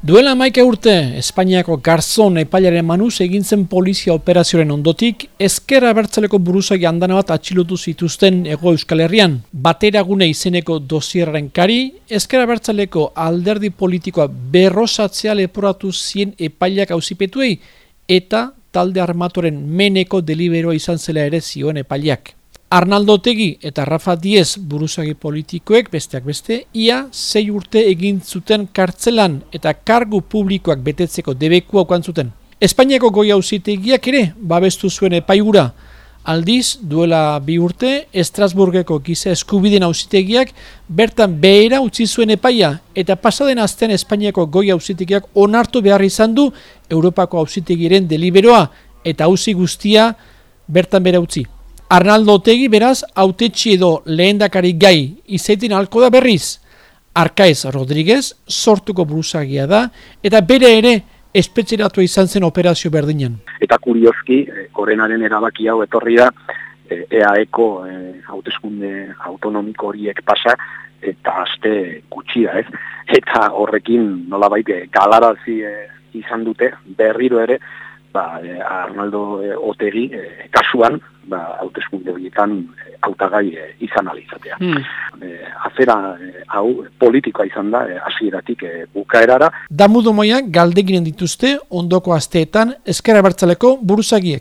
Duela maika urte, Espainiako garzon epailaren manuz egin zen polizia operazioaren ondotik, ezkerra bertzeleko buruzagi handana bat atxilotu zituzten ego euskal herrian. Bateragune izeneko dosierraren kari, ezkerra bertzeleko alderdi politikoa berrosatzea leporatu zien epailak auzipetuei, eta talde armatoren meneko deliberoa izan zela ere zioen epailak. Arnaldo Tegi eta Rafa Diez buruzagi politikoek besteak beste, ia zei urte egin zuten kartzelan eta kargu publikoak betetzeko debeku haukan zuten. Espainiako goi hauzitegiak ere babestu zuen epaigura. Aldiz, duela bi urte, Estrasburgeko giza eskubiden hauzitegiak bertan behera utzi zuen epaia eta pasaden azten Espainiako goi hauzitegiak onartu behar izan du Europako hauzitegiren deliberoa eta hauzi guztia bertan behera utzi. Arnaldo Otegi beraz autetxi edo lehendakari gai izetin alko da berriz. Arkaiz Rodriguez sortuko buruzagia da eta bere ere espetxeratu izan zen operazio berdinen. Eta kurioski, korenaren eh, erabaki hau etorri da, EAEko e, e, hauteskunde autonomiko horiek pasa, eta aste gutxi da, ez? Eta horrekin nolabait eh, galarazi e, izan dute berriro ere, ba, Arnaldo Otegi e, kasuan, ba, hauteskunde horietan e, hautagai e, izan alizatea. Hmm. E, azera hau politikoa izan da, hasieratik e, bukaerara. Damudo moia galdeginen dituzte ondoko asteetan eskera bertzaleko buruzagiek.